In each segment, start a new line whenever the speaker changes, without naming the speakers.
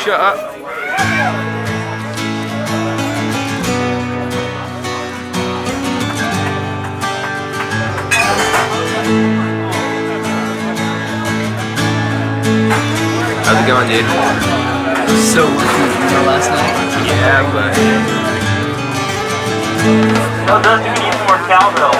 Shut up. How's it going, dude? So confused last night. Yeah, but. No, does you need more cowbell?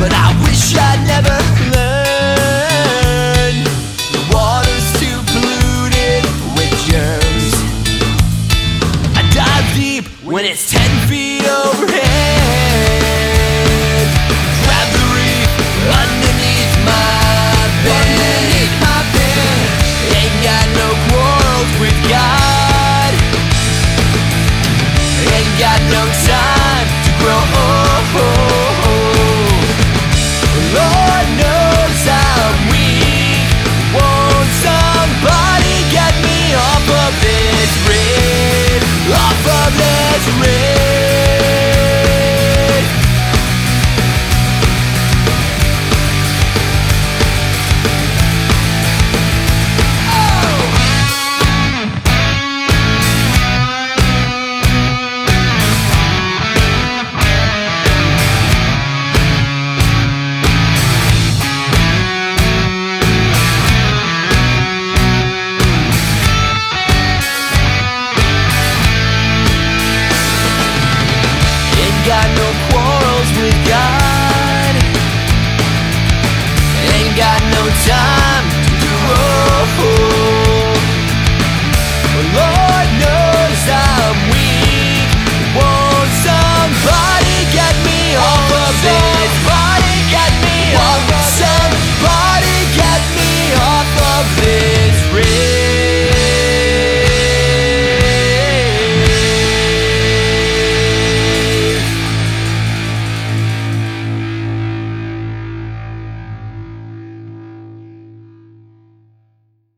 But I wish I'd never learned The water's too polluted with germs. I dive deep when it's ten feet overhead. Grab the reef underneath my bed, my bed. Ain't got no quarrels with God. Ain't got no time to grow old off of this ridge